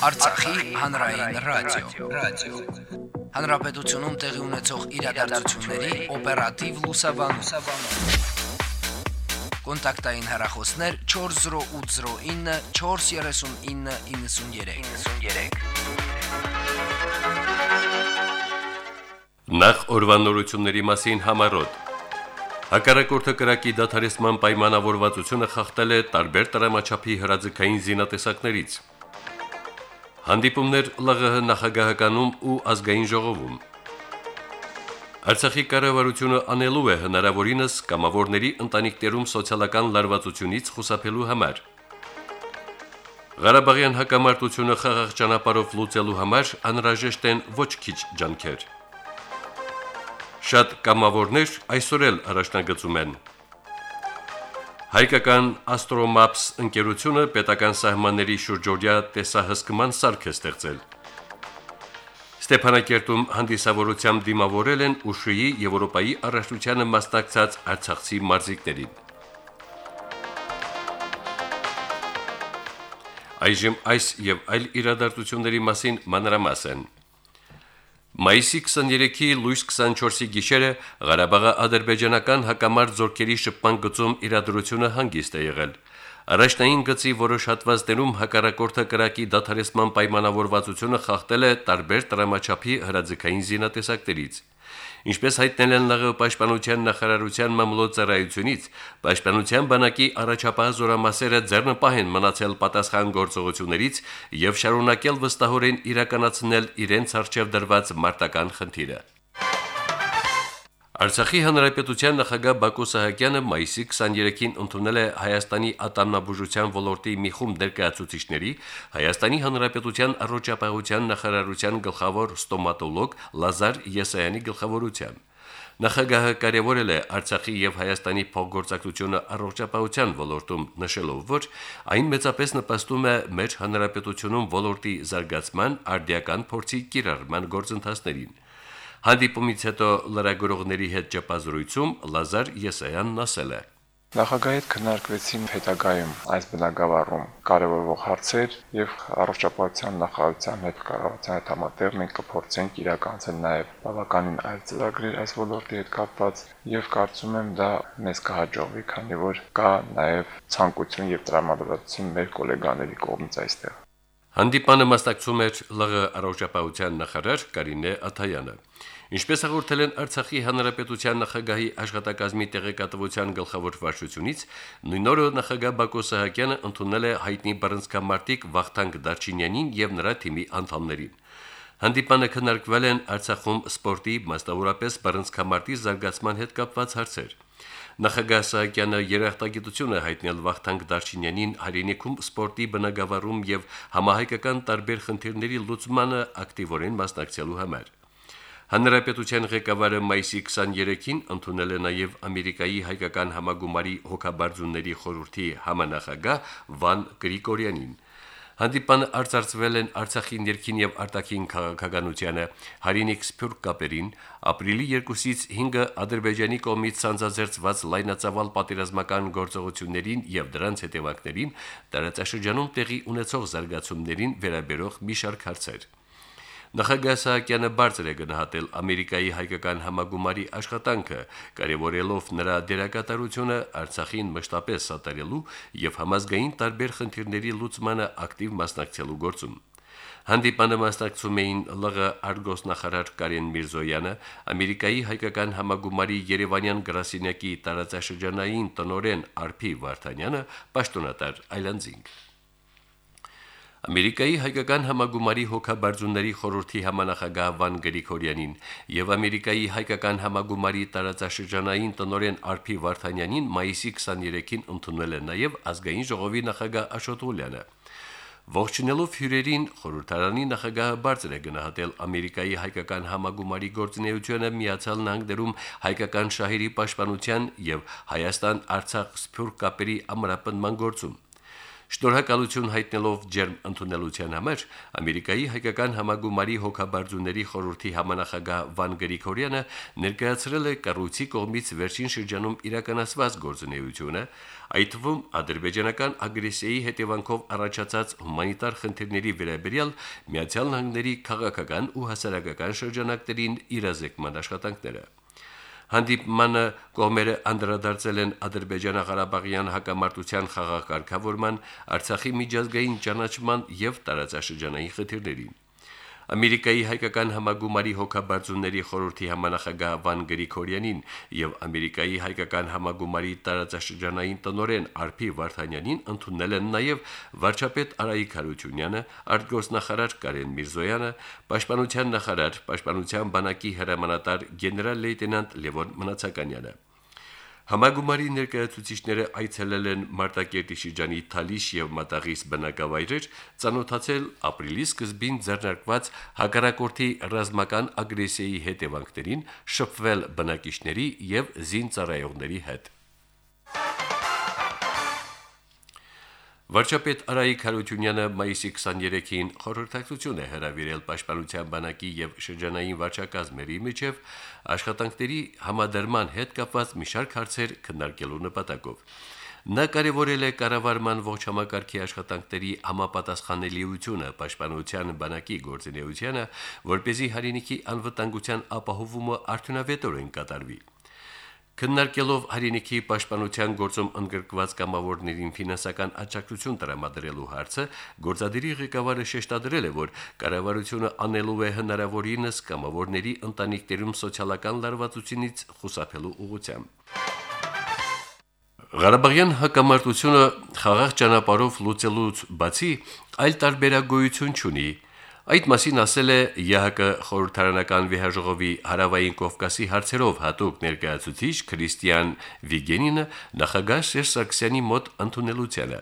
Արցախի հանրային ռադիո, ռադիո։ Հանրապետությունում տեղի ունեցող իրադարձությունների օպերատիվ լուսաբանում։ Կոնտակտային հեռախոսներ 40809 43993։ 93։ Նախ օրվանորությունների մասին համարոտ Հակառակորդը կրակի դադարեցման պայմանավորվածությունը խախտել է տարբեր տրամաչափի հրաձգային զինատեսակներից։ Հանդիպումներ ԼՂՀ նախագահականում ու ազգային ժողովում։ Արցախի կառավարությունը անելու է հնարավորինս կամավորների ընտանիքներում սոցիալական լարվածությունից խուսափելու համար։ Ղարաբաղյան հակամարտությունը խաղաղ ճանապարհով լուծելու համար անհրաժեշտ են ոչ քիչ ջանքեր։ Շատ կամավորներ այսօր էլ առաջնագծում են Հայկական Astromaps ընկերությունը պետական սահմանների շուրջօրյա տեսահսկման սարք է ստեղծել։ Ստեփանակերտում հանդիսավորությամբ դիմավորել են Ուշուի Եվրոպայի առաջնությանը մասնակցած Արցախցի մարզիկներին։ Այժմ այս եւ այլ իրադարձությունների մասին մանրամասն։ Մայիսի 23-ի լույս 24-ի գիշերը Ղարաբաղի ադրբեջանական հակամարտ զորքերի շփման գծում իրադրությունը հանգիստ է եղել։ Առաջնային գծի որոշ հատվածներում հակառակորդը կրակի դադարեցման պայմանավորվածությունը խախտել է տարբեր տրամաչափի հրաձգային զինատեսակներից։ Ինչպես հայտնել են ԼՂ պաշտպանության նախարարության մամլոյցարայությունից, պաշտպանության բանակի առաջապահ զորամասերը ձեռնպահ են մնացել պատասխան գործողություններից եւ շարունակել վստահորեն իրականացնել իրենց արժեվ դրված մարտական խնդիրը։ Արցախի հանրապետության նախագահ Բակո Սահակյանը մայիսի 23-ին ընդունել է Հայաստանի ատամնաբուժության ոլորտի մի խումբ ներկայացուցիչների, Հայաստանի հանրապետության առողջապահության նախարարության գլխավոր ստոմատոլոգ Լազար Եսայանի գլխավորությամբ։ Նախագահը կարևորել է Արցախի եւ Հայաստանի փոխգործակցությունը առողջապահության ոլորտում, նշելով, որ այն մեծապես նպաստում է մեր հանրապետությունում ոլորտի զարգացման, արդիական փորձի կիրառման գործընթացներին։ Հանդիպումից հետո լրագրողների հետ ճեպազրույցում Լազար Եսայանն ասել է. Նախագահի հետ քննարկվեցին հետագայում այս բնակավարում կարևորող հարցեր եւ առողջապահության նախարարության հետ կառավարության հետ համատեղ մենք կփորձենք իրականացնել նաեւ բավականին այլ ծրագրեր այս ոլորտի հետ կապված եւ կարծում եմ դա մեզ կհաջողվի, քանի որ կա նաեւ ցանկություն եւ տրամադրություն մեր գոլեգաների կողմից այստեղ։ Հանդիպանը մասնակցում էր ԼՂ առողջապահության նախարար Կարինե Աթայանը։ Ինչպես հաղորդել են Արցախի հանրապետության նախագահի աշխատակազմի տեղեկատվության գլխավոր վարչությունից, նույն օրը նախագահ Բակո Սահակյանը ընդունել է հայտնի բռնցքամարտիկ Վախթանգ Դարչինյանին եւ նրա թիմի անդամներին։ Հանդիպանը քննարկվել են Արցախում սպորտի, մասնավորապես բռնցքամարտի զարգացման հետ կապված հարցեր։ Նախագահ Սահակյանը երախտագիտություն է հայտնել Վախթանգ Դարչինյանին հայրենիքում սպորտի բնագավառում եւ համահայկական տարբեր խնդիրների լուծմանը ակտիվորեն մասնակցելու համար։ Հանրապետության ղեկավարը մայիսի 23-ին ընդունել է նաև Ամերիկայի հայկական համագումարի հոգաբարձունների խորհրդի համանախագահ Վան Գրիգորյանին։ Հանդիպանը արծարծվել են Արցախի ներքին եւ արտաքին քաղաքականությանը, հարինիկ սփյուռք կապերին, ապրիլի 2-ից 5-ը Ադրբեջանի կողմից ցանցազերծված լայնածավալ պատերազմական գործողություններին եւ դրանց հետևանքներին տարածաշրջանում տեղի ունեցող զարգացումներին վերաբերող մի շարք հարցեր։ Նախագահ Սահակյանը բարձր է գնահատել Ամերիկայի հայկական համագումարի աշխատանքը, կարևորելով նրա դերակատարությունը Արցախին մշտապես սատարելու եւ համազգային տարբեր խնդիրների լուծմանը ակտիվ մասնակցելու գործում։ Հանդիպանը մասնակցում էին ԼՂ Արգոս նախարար Կարեն Միրզոյանը, Ամերիկայի հայկական համագումարի Երևանյան գրասենյակի տարածաշրջանային տնորեն Արփի Վարդանյանը, պաշտոնատար Այլանդզինգ։ Ամերիկայի հայկական համագումարի հոգաբարձունների խորհրդի համանախագահ Վան Գրիգորյանին եւ Ամերիկայի հայկական համագումարի տարածաշրջանային տնօրեն Արփի Վարդանյանին մայիսի 23-ին ընդունել է նաեւ ազգային ժողովի նախագահ Աշոտ Ղուլյանը։ Ողջունելով հյուրերին խորհրդարանի նախագահը բարձր է գնահատել Ամերիկայի հայկական համագումարի գործունեությունը Միացյալ Նահանգներում հայկական շահերի պաշտպանության եւ Հայաստան-Արցախ սփյուռք կապերի ամրապնման գործում։ Շնորհակալություն հայտնելով ջերմ ընդունելության համար Ամերիկայի հայկական համագումարի հոգաբարձուների խորհրդի համանախագահ Վան Գրիգորյանը ներկայացրել է կառույցի կողմից վերջին շրջանում իրականացված գործունեությունը, այդ թվում ադրբեջանական ագրեսիայի հետևանքով առաջացած հումանիտար խնդիրների վերաբերյալ Միացյալ Նահանգների քաղաքական ու հասարակական շրջանակներին իրազեկման աշխատանքները։ Հանդիպմանը կողմերը անդրադարձել են Ադրբեջանա-Ղարաբաղյան հակամարտության խաղաղ Արցախի միջազգային ճանաչման եւ տարածաշրջանային խնդիրներին։ Ամերիկայի հայկական համագումարի հոգաբարձուների խորհրդի համանախագահ Վան Գրիգորյանին եւ Ամերիկայի հայկական համագումարի տարածաշրջանային տնօրեն Արփի Վարդանյանին ընդունել են նաեւ վարչապետ Արայիկ Հարությունյանը, արտգործնախարար Կարեն Միրզոյանը, պաշտպանության նախարար, պաշտպանության բանակի հրամանատար գեներալ լեյտենանտ Լևոն Մնացականյանը։ Համագումարի ներկայացուցիչները այցելել են Մարտակերտի շրջանի Թալիշ եւ Մատաղիս բնակավայրեր, ցանոթացել ապրիլի սկզբին ձեռնարկված հակառակորդի ռազմական ագրեսիայի հետևանքներին, շփվել բնակիչների եւ զինծառայողների հետ։ Վարչապետ Արայիկ Հարությունյանը մայիսի 23-ին խորհրդակցություն է հրավիրել Պաշտպանության բանակի եւ շրջանային վարչակազմերի միջև աշխատանքների համադրման հետ կապված մի շարք հարցեր քննարկելու նպատակով։ Նա կարևորել է կառավարման ողջ համակարգի աշխատանքների համապատասխանելիությունը պաշտպանության բանակի գործունեությանը, որ เป զի հայրենիքի անվտանգության ապահովումը արդյունավետորեն կատարվի։ Քննարկելով հայրենիքի պաշտպանության գործում ընդգրկված կամավորներին ֆինանսական աջակցություն տրամադրելու հարցը, գործադիրի ղեկավարը շեշտադրել է, որ կառավարությունը անելու է հնարավորինս կամավորների ընտանիքներում սոցիալական լարվածությունից խուսափելու ուղղությամբ։ Ղարաբաղյան հակամարտությունը խաղաղ ճանապարհով լուծելուց բացի այլ տարբերագույություն չունի, Այդ մասին ասել է ԵՀԿ խորհրդարանական վեհաժողովի հարավային Կովկասի հարցերով հատուկ ներկայացուցիչ Քրիստիան Վիգենինը նախագահ Սերժ Սարգսյանի մոտ ընդունելությանը։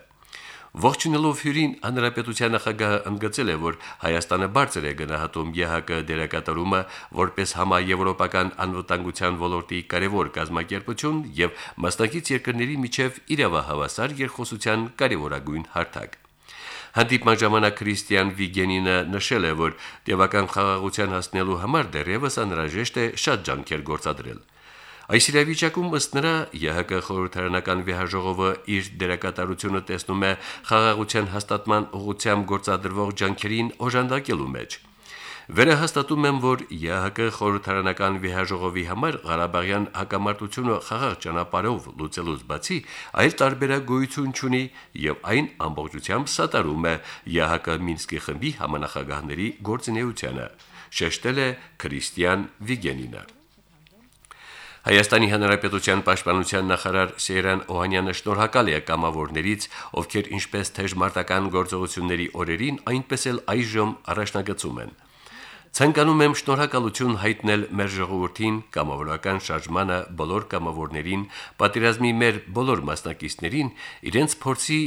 Ողջունելով հյուրին հանրապետության նախագահը ընդգծել է, որ Հայաստանը բարձր է գնահատում ԵՀԿ դերակատարումը որպես համաեվրոպական անվտանգության ոլորտի կարևոր կազմակերպություն եւ մասնակից երկրների միջև իրավահավասար երկխոսության կարևորագույն հարթակ։ Հանդիպման ժամանակ Քրիստիան Վիգենինը նշել է, որ տևական խաղաղության հասնելու համար դեռևս անհրաժեշտ է շատ ջանքեր գործադրել։ Այս իրավիճակում ըստ նրա ԵՀԿ խորհրդարանական վեհաժողովը իր դերակատարությունը տեսնում է խաղաղության հաստատման ուղղությամբ գործադրվող ջանքերին օժանդակելու մեջ։ Վերահաստատում եմ, որ ԵՀԿ խորհրդարանական վեհաժողովի համար Ղարաբաղյան հակամարտությունը խաղաղ ճանապարհով լուծելուց բացի այլ տարբերագույություն չունի եւ այն ամբողջությամբ սատարում է ԵՀԿ Մինսկի խմբի համանախագահների գործունեությանը, շեշտել է Քրիստիան Վիգենինը։ Հայաստանի Հանրապետության Պաշտպանության նախարար Սեյրան Օհանյանը շնորհակալ է կամավորներից, ովքեր ինչպես թեժ մարտական գործողությունների օրերին, այնպես էլ այժմ առաջնագծում են։ Ցանկանում եմ շնորհակալություն հայտնել մեր ժողովրդին, կամավորական շարժմանը, բոլոր կամավորներին, պատերազմի մեր բոլոր մասնակիցներին, իրենց փորձի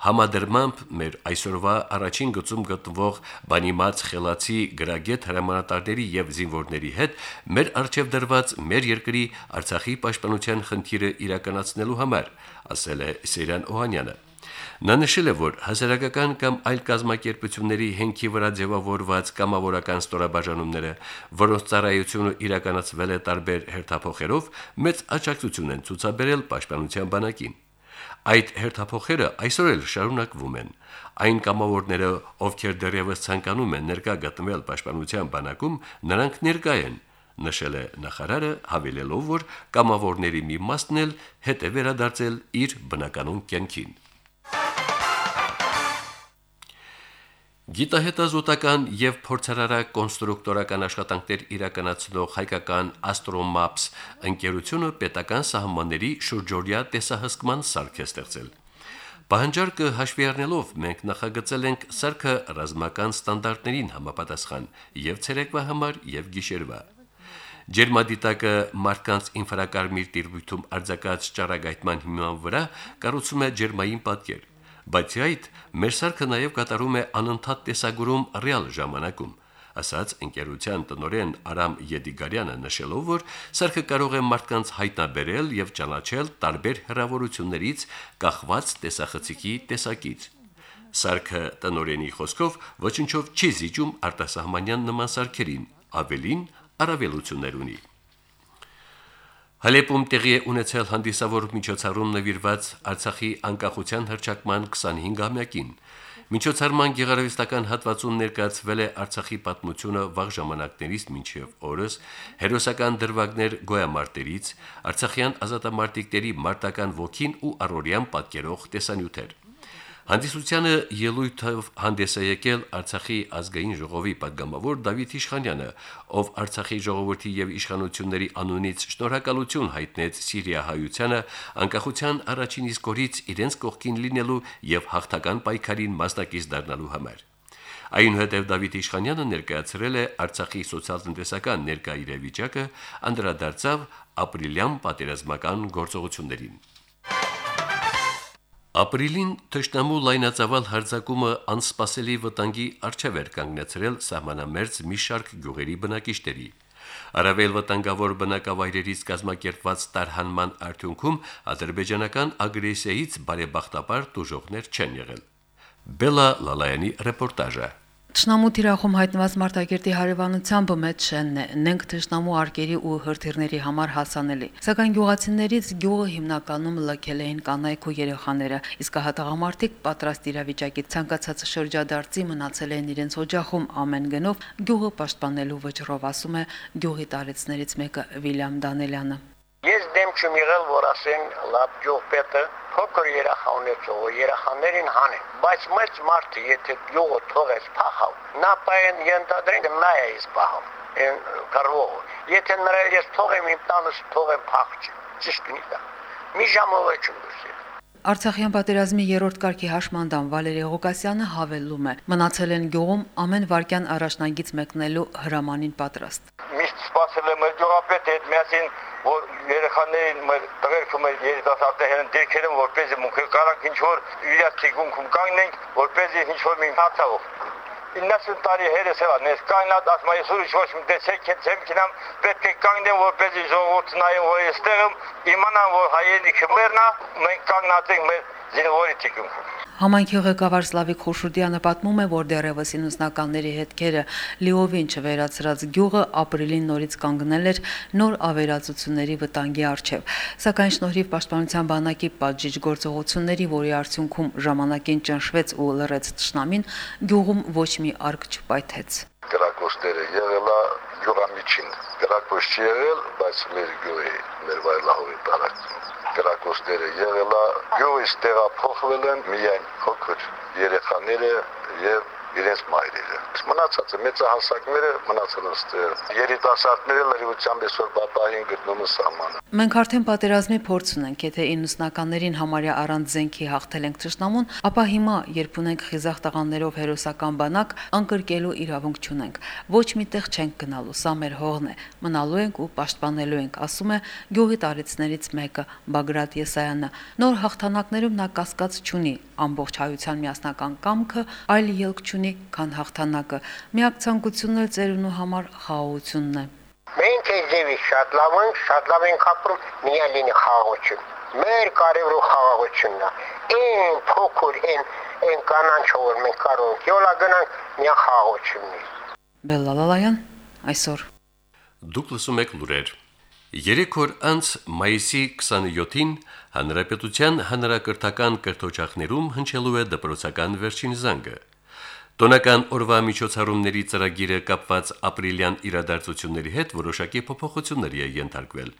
համադրմամբ մեր այսօրվա առաջին գծում գտնվող բանիմաց խելացի գրագետ հրամանատարների եւ զինվորների հետ մեր արժեվ դրված մեր երկրի Արցախի պաշտպանության խնդիրը իրականացնելու համար, ասել է Սերյան Օհանյանը։ Նա նշել է, որ հասարակական կամ այլ կազմակերպությունների հենքի վրա ձևավորված կամավորական ստորաբաժանումները, որոնց ծառայությունը իրականացվել է տարբեր հերթափոխերով, մեծ աջակցություն են ցուցաբերել պաշտպանության բանակին։ Այդ հերթափոխերը այսօր էլ շարունակվում են։ Այն կամավորները, ովքեր դեռևս ցանկանում են ներկա գտնվել պաշտպանության բանակում, նրանք ներկա են նշել է նախարարը հավելելով որ կամավորների մի մասն էլ հետ է վերադարձել իր բնականոն կյանքին Գիտահետազոտական եւ փորձարարակ կոնստրուկտորական աշխատանքներ իրականացնող հայկական Astromaps ընկերությունը պետական սահմանների շուրջօրյա տեսահսկման սարք է ստեղծել։ Պահանջարկը հաշվի առնելով մենք նախագծել ենք սարքը ռազմական ստանդարտներին համապատասխան եւ ցերեկվա համար եւ գիշերվա։ Ջերմադիտակը մարդկանց ինֆրակարմիր տիրույթում արձակած ճառագայթման հիման վրա կառուցում է ջերմային պատկեր Բացի այդ, մեր սարքը նաև կատարում է անընդհատ տեսագուրում ռեալ ժամանակում ասաց ընկերության տնորեն Արամ Եդիգարյանը նշելով, որ սարքը կարող է մարդկանց հայտնաբերել եւ ճանաչել տարբեր հրավորություններից կախված տեսախցիկի տեսակից։ Սարքը տնորենի խոսքով ոչնչով չի զիջում արտասահմանյան նման սարքերին, ավելին առավելություններ ունի։ Հալեպում տեղի է ունեցել հանդիսավոր միջոցառում նվիրված Արցախի անկախության հռչակման 25-ամյակին։ Միջոցառման գեղարվեստական հատվածում ներկայացվել է Արցախի պատմությունը վաղ ժամանակներից մինչև օրս, հերոսական դրվագներ գոյամարտերից, Արցախյան ազատամարտիկների մարտական ոգին ու առօրյան պատկերող տեսանյութեր։ Հանդիսությանը ելույթով հանդես է եկել Արցախի ազգային ժողովի падգամավոր Դավիթ Իշխանյանը, ով Արցախի ժողովրդի եւ իշխանությունների անունից շնորհակալություն հայտնեց Սիրիա հայությանը անկախության առաջին իսկ օրից իրենց կողքին լինելու եւ հաղթական պայքարին մասնակից դառնալու համար։ Այնուհետև Դավիթ Իշխանյանը ներկայացրել է Արցախի սոցիալ-տնտեսական ներկայ իրավիճակը, անդրադարձավ ապրիլյան պատերազմական գործողություններին։ Ապրիլին թշնամու լայնածավալ հարձակումը անսպասելի վտանգի արչև էր կանգնեցրել սահմանամերձ մի շարք գյուղերի բնակիչների։ Արավել վտանգավոր բնակավայրերից կազմակերպված տարհանման արդյունքում ադրբեջանական ագրեսիայից բարեբախտաբար դժողներ չեն եղել։ Բելա Լալայանի ռեպորտաժը Տշնամու թիրախում հայտնված Մարտակերտի հարևանությամբ մեծ շենն է, նենք տշնամու արկերի ու հրթիռների համար հասանելի։ Սակայն գյուղացիներից գյուղը հիմնականում լքել էին կանայք ու երեխաները, իսկ հատաղամարտիկ պատրաստ իրավիճակի ցանկացած շրջադարձի մնացել են իրենց օջախում ամեն գնով գյուղը պաշտպանելու վճռով, ասում է գյուղի տարեցներից մեկը Վիլյամ Դանելյանը։ Ես դեմ չեմ եղել, որ ասեն լավ գյուղպետը փոքր երախա ունեցող երախաներին հանեն, բայց մեծ մարդը եթե գյուղը թողես փախավ, նա պայն ենթադրենք նա է իսպահավ, են կարվող, եթե նրա ես թողեմ իմ տանս թողեմ փախչի, ճիշտ նի դա, մի ժամով չեմ դուրսել։ Արցախյան պատերազմի երրորդ կարգի հաշմանդամ Վալերի Ղուկասյանը հավելում է. մնացել են գյուղում ամեն վարքյան առաջնագից մեկնելու հրամանին պատրաստ։ Միշտ սպասել եմ գյուղապետի հետ միասին որ երեխաներին մեր տղերքը մեր երիտասարդներն դերքերում որպեսզի մուքը կարանք ինչ որ իրաց թիկունքում կանգնենք որպեսզի ինչ որ մի հացավ 90 տարի հերս էլա նես կայնատ ասում ես ուրիշ ոչ մի տեսեք եմ կինամ պետք է կանգնեմ որպեսզի ժողովուրդը նայեն որ այստեղում իմանան որ հայերենիքը մերնա մենք կանգնած ենք մեր զինվորի թիկունքում Համայնքի ղեկավար Սլավիկ Խոշուրդյանը պատմում է, որ դեռևս 90-ականների հետքերը լիովին չվերացրած գյուղը ապրիլին նորից կանգնել էր նոր ավերածությունների վտանգի առջև։ Սակայն շնորհիվ պաշտպանության բանակի պատժիչ գործողությունների, որի արդյունքում ժամանակին ճնշվեց ու լռեց ճշնամին, գյուղում ոչ մի արկ չպայթեց։ Կրակոստերը եղելա գյուղամիջին։ Կրակոս չի եղել, բայց մեր գյուղի մեր վայրլահովի տարածքում կրակոցները եղելա գյուղից տեղափոխվել են միայն փոքր երեխաները եւ իրենց մայրերը։ Մնացածը մեծահասակները մնացել են ստեղ։ Երիտասարդները լրիվությամբ այսօր բապային գտնում են սահմանը։ Մենք արդեն պատերազմի փորձ ունենք, եթե 90-ականներին համարյա առանց զենքի հաղթել ենք ճշնամուն, ապա հիմա, երբ ունենք խիզախ տղաներով հերոսական բանակ, անկրկելու իրավունք չունենք։ Ոչ միտեղ չենք գնալու, սա մեր հողն է։ Մնալու ենք ու պաշտպանելու ենք, ասում է գյուղի տարեցներից մեկը Բագրատ Եսայանը։ Նոր հաղթանակներում նա կասկած չունի, ամբողջ հայության միասնական կամքը այլ ելք չունի, քան հաղթանակը։ Միակ ցանկությունն էլ ծերունու համար խաղաղությունն է։ Մենք եզևի շատ լավ ենք, շատ լավ ենք ապրում, միայն լինի խաղաղություն։ Մեր կարևոր խաղաղությունն է։ Այն փոքր այն այն կանանչ որ մենք կարող ենք յոլա գնանք միա խաղաղությունն է։ Բելլալալայան այսօր Դուք լսում եք լուրեր։ Երեք օր անց մայիսի 27-ին Հանրապետության հանրակրթական կրթօջախներում հնչելու է դպրոցական վերջին զանգը։ Տոնական օրվա միջոցառումների ծրագիրը կապված ապրիլյան իրադարձությունների հետ որոշակի փոփոխությունների է ենթարկվել։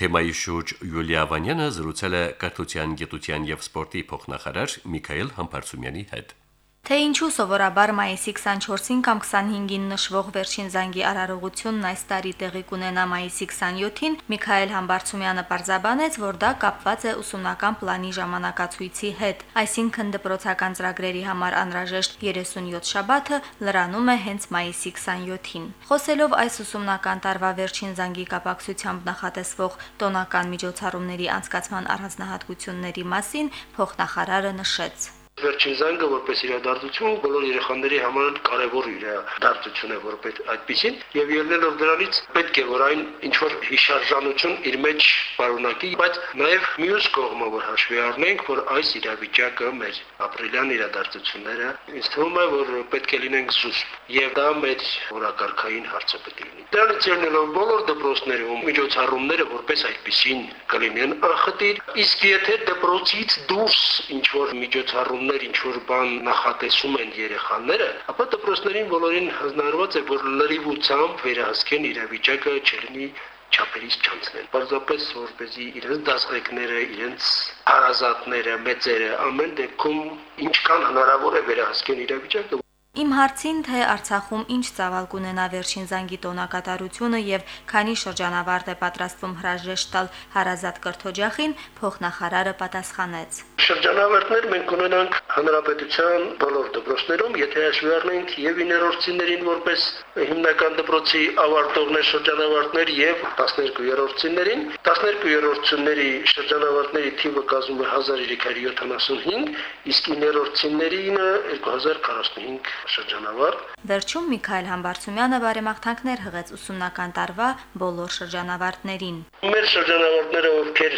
Թեմայի շուրջ Յուլիա Վանյանը զրուցել է կրթության, գիտության եւ սպորտի փոխնախարար Միքայել Համբարձումյանի հետ։ Թե ինչու սովորաբար մայիսի 24-ին կամ 25-ին նշվող վերջին զանգի արարողությունն այս տարի տեղի կունենա մայիսի 27-ին, Միքայել Համբարձումյանը պարզաբանեց, որ դա կապված է ուսումնական պլանի ժամանակացույցի հետ, այսինքն դպրոցական ծրագրերի համար անհրաժեշտ 37 շաբաթը լրանում է հենց մայիսի 27-ին։ Խոսելով այս ուսումնական տարվա վերջին զանգի կապակցությամբ նախատեսվող տոնական միջոցառումների անցկացման առանձնահատկությունների մասին, փոխնախարարը նշեց. Վերջին զանգը որպես իրադարձություն բոլոր երեխաների համար կարևոր իրադարձություն է որպես այդպեսին եւ ելնելով դրանից պետք է որ այն ինչ որ հիշարժանություն իր մեջ պարունակի, բայց նաեւ մյուս կողմը որ հաշվի առնենք, որ այս իրավիճակը մեր ապրիլյան իրադարձությունները ինձ թվում է որ պետք է լինենք զուսպ եւ դա մեր որակարգային հարցը պետք է լինի։ Դրանից ելնելով բոլոր դպրոցներում միջոցառումները որպես այդպեսին կլինեն անխտիր, իսկ եթե դպրոցից դուրս ինչ որ միջոցառում ծնողներ ինչ որ բան նախատեսում են երեխաները, ապա դպրոցներին բոլորին հնարված է որ լրիվությամբ վերահսկեն իրավիճակը չլինի չափերից չանցնեն։ Պարզապես որպեսզի իրենց դասղեկները, իրենց հարազատները, մեծերը ամեն դեպքում ինչքան հնարավոր է վերահսկեն իրավիճակը, Իմ հարցին թե Արցախում ինչ ծավալ կունենա վերջին զանգի տոնակատարությունը եւ քանի շրջանավարտ է պատրաստվում հրաժեշտ տալ հարազատ կրթօջախին, փոխնախարարը պատասխանեց. Շրջանավարտներ մենք ունենանք հանրապետության բոլոր դպրոցներում, եթե հաշվի առնենք եւ 9-րդցիներին որպես հիմնական դպրոցի ավարտողներ շրջանավարտներ եւ 12-րդցիներին, 12-րդցիների շրջանավարտների թիվը կազմում է 1375, իսկ 9-րդցիներին 2045 շրջանավարտ։ Վերջում Միքայել Համբարձումյանը բարեմաղթանքներ հղեց ուսումնական տարվա բոլոր շրջանավարտներին։ Մեր շրջանավարտները, ովքեր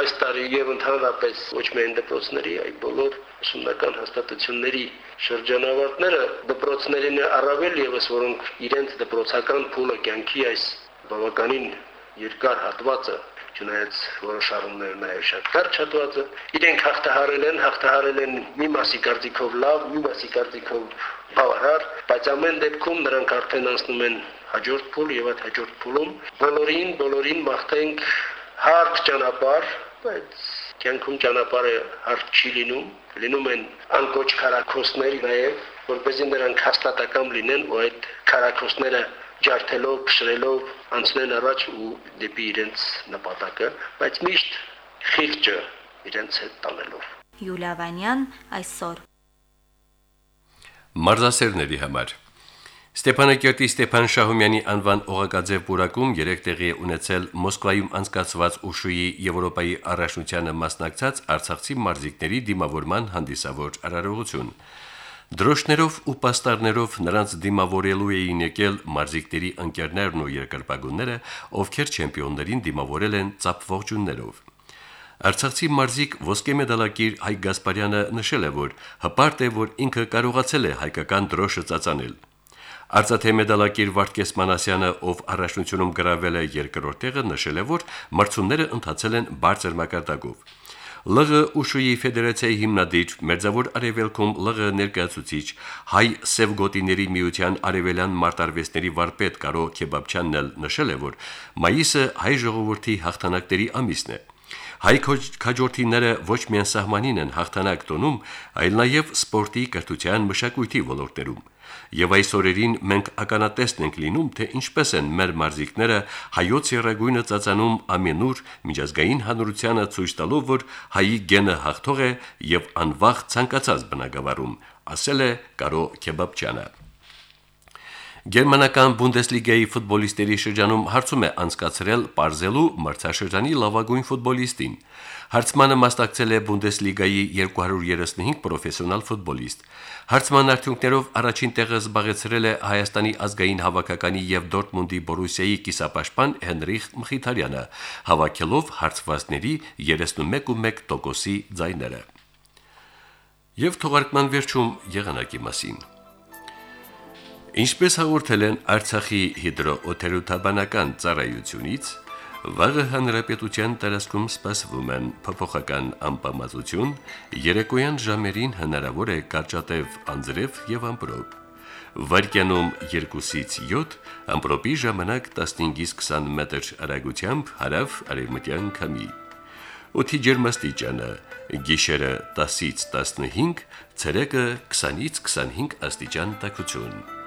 այս տարի եւ ընդհանրապես ոչ միայն դպրոցների, այլ բոլոր ուսումնական հաստատությունների շրջանավարտները դպրոցներին առավել եւս որոնք իրենց դպրոցական փուլը կյանքի այս բավականին երկար հատվածը չնայած որոշ առումներ նաև շատ կարճ հատվածը իրենք հաղթահարել են հաղթահարել են մի մասի կարծիքով լավ մի մասի կարծիքով բավարար, բայց ամեն դեպքում նրանք արդեն անցնում են հաջորդ փուլ եւ այդ հաջորդ փուլում բոլորին բոլորին մաղթենք հարթ ճանապարհ, բայց կյանքում ճանապարհը հարթ չի լինում, լինում են անկոչ քարակոսներ նաեւ, որպեսզի նրանք հաստատակամ լինեն ու այդ քարակոսները ջարդելով, փշրելով անցնեն առաջ ու դեպի իրենց նպատակը, բայց միշտ խիղճը իրենց հետ տանելով։ Յուլիա Վանյան այսօր Մարզասերների համար Ստեփանակերտի Ստեփան Շահումյանի անվան օղակաձև բուրակում երեք տեղի է ունեցել Մոսկվայում անցկացված Ուշուի Եվրոպայի առաջնությանը մասնակցած Արցախցի մարզիկների դիմավորման հանդիսավոր արարողություն։ Դրոշներով ու պաստառներով նրանց դիմավորելու էին եկել մարզիկների ընկերներն ու երկրպագունները, ովքեր չեմպիոններին դիմավորել են ծափողջուններով։ Արցախցի մարզիկ ոսկե մեդալակիր Հայկ Գասպարյանը նշել է, որ հպարտ է, որ ինքը կարողացել է հայկական դրոշը ծածանել։ Արծաթե մեդալակիր Վարդգես Մանասյանը, ով առաջնությունում գրավել է երկրորդ տեղը, նշել է, որ մրցումները ընթացել են բարձր մակարդակով։ ԼՂ Ուշուի ֆեդերացիայի հիմնադիր Մերձավոր Արևելքում ԼՂ ներկայացուցիչ հայ սևգոտիների միության արևելյան մարտարվեստների վարպետ Կարո Քեբաբչյանն էլ նշել է, որ մայիսը հայ ժողովրդի հաղթանակների ամիսն է։ Հայ քաջորդիները ոչ միայն սահմանին են հաղթանակ տոնում, այլ նաև սպորտի, կրթության, մշակույթի ոլորտներում։ Եվ այս օրերին մենք ականատեսն ենք լինում, թե ինչպես են մեր մարզիկները հայոց երագույնը ծածանում ամենուր միջազգային հանրությանը ցույց տալով, որ հայի գենը հաղթող է եւ անվախ ցանկացած բնակավարում, ասել է Կարո Քեբաբչյանը։ Գերմանական Բունդեսլիգայի ֆուտբոլիստերի շրջանում հարցում է անցկացրել Պարզելու մրցաշրջանի լավագույն ֆուտբոլիստին։ Հարցմանը մասնակցել է Բունդեսլիգայի 235 պրոֆեսիոնալ ֆուտբոլիստ։ Հարցման արդյունքներով առաջին տեղը զբաղեցրել է Հայաստանի ազգային հավաքականի եւ Դորտմունդի Բորուսիայի կիսապաշտպան Հենրիխ Մխիթարյանը, հավաքելով հարցվածների 31.1%-ի ձայները։ Եվ թողարկման վերջում եղանակի մասին։ Ինչպես հաղորդել են Արցախի հիդրոօթերոթաբանական ծառայությունից, վաղը հանրապետության տարածքում սպասվում են փոփոխական անպամատություն, երեկոյան ժամերին հնարավոր է կարճատև անձրև եւ ամպրոպ։ Վարկյանում 2-ից 7, ամպրոպի ժամանակ 15-ից 20 մետր արագությամբ հարավ արևմտյան քամի։ Օդի ջերմաստիճանը՝ գիշերը 10-ից 15, ցերեկը 20-ից 25 աստիճան տաքություն։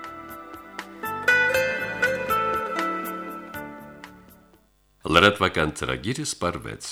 Լրատվական ծրագիրը սպարվեց։